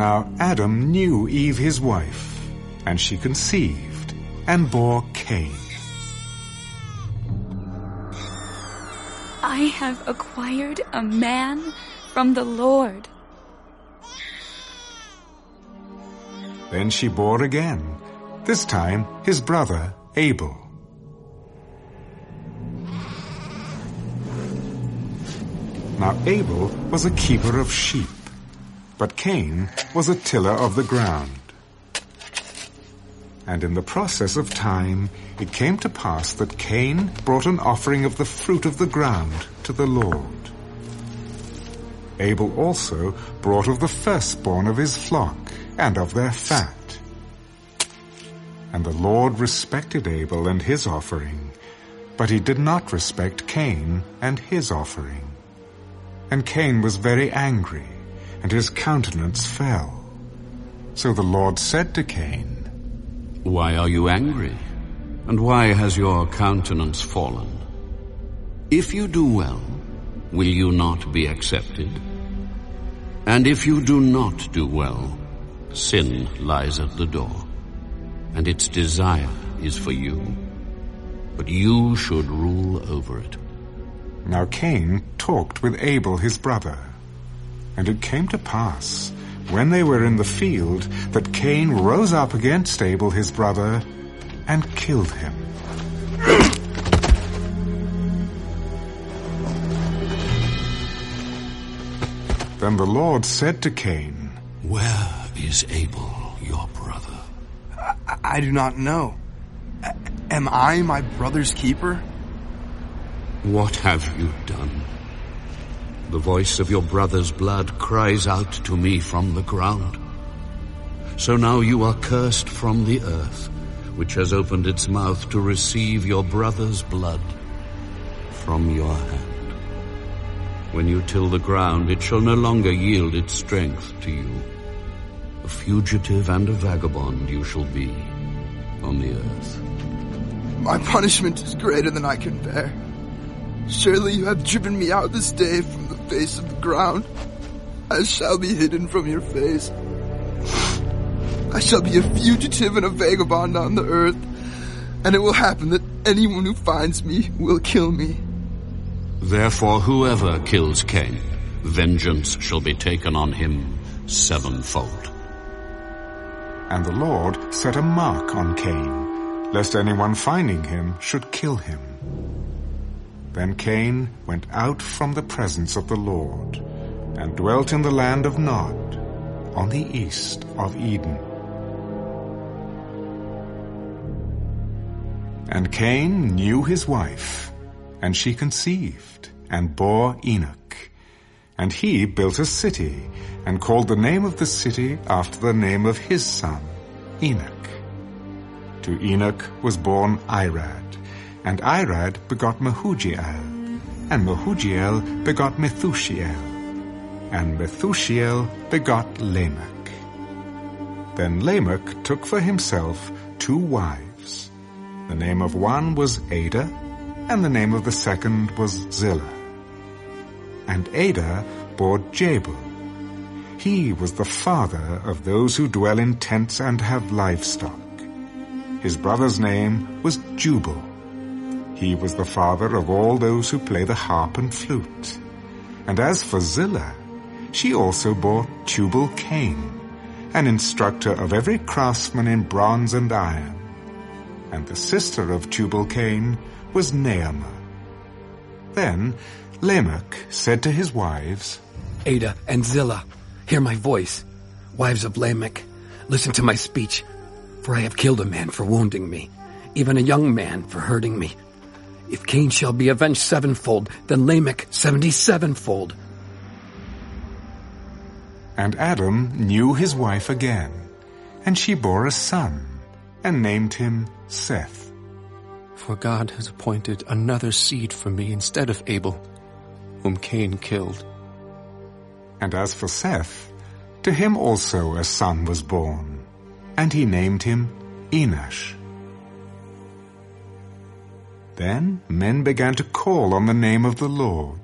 Now Adam knew Eve his wife, and she conceived and bore Cain. I have acquired a man from the Lord. Then she bore again, this time his brother Abel. Now Abel was a keeper of sheep, but Cain was a tiller of the ground. And in the process of time, it came to pass that Cain brought an offering of the fruit of the ground to the Lord. Abel also brought of the firstborn of his flock and of their fat. And the Lord respected Abel and his offering, but he did not respect Cain and his offering. And Cain was very angry, and his countenance fell. So the Lord said to Cain, Why are you angry? And why has your countenance fallen? If you do well, will you not be accepted? And if you do not do well, sin lies at the door, and its desire is for you, but you should rule over it. Now Cain talked with Abel his brother. And it came to pass, when they were in the field, that Cain rose up against Abel his brother and killed him. then the Lord said to Cain, Where is Abel, your brother? I, I do not know. A- am I my brother's keeper? What have you done? The voice of your brother's blood cries out to me from the ground. So now you are cursed from the earth, which has opened its mouth to receive your brother's blood from your hand. When you till the ground, it shall no longer yield its strength to you. A fugitive and a vagabond you shall be on the earth. My punishment is greater than I can bear. Surely you have driven me out this day from the face of the ground. I shall be hidden from your face. I shall be a fugitive and a vagabond on the earth, and it will happen that anyone who finds me will kill me. Therefore whoever kills Cain, vengeance shall be taken on him sevenfold. And the Lord set a mark on Cain, lest anyone finding him should kill him. Then Cain went out from the presence of the Lord, and dwelt in the land of Nod, on the east of Eden. And Cain knew his wife, and she conceived, and bore Enoch. And he built a city, and called the name of the city after the name of his son, Enoch. To Enoch was born Irad, and Irad begot Mehujael, and Mehujael begot Methushael, and Methushael begot Lamech. Then Lamech took for himself two wives. The name of one was Adah, and the name of the second was Zillah. And Adah bore Jabal. He was the father of those who dwell in tents and have livestock. His brother's name was Jubal. He was the father of all those who play the harp and flute. And as for Zillah, she also bore Tubal Cain, an instructor of every craftsman in bronze and iron. And the sister of Tubal Cain was Naamah. Then Lamech said to his wives, Adah and Zillah, hear my voice. Wives of Lamech, listen to my speech, for I have killed a man for wounding me, even a young man for hurting me. If Cain shall be avenged sevenfold, then Lamech seventy-sevenfold. And Adam knew his wife again, and she bore a son, and named him Seth. For God has appointed another seed for me instead of Abel, whom Cain killed. And as for Seth, to him also a son was born, and he named him Enosh. Then men began to call on the name of the Lord,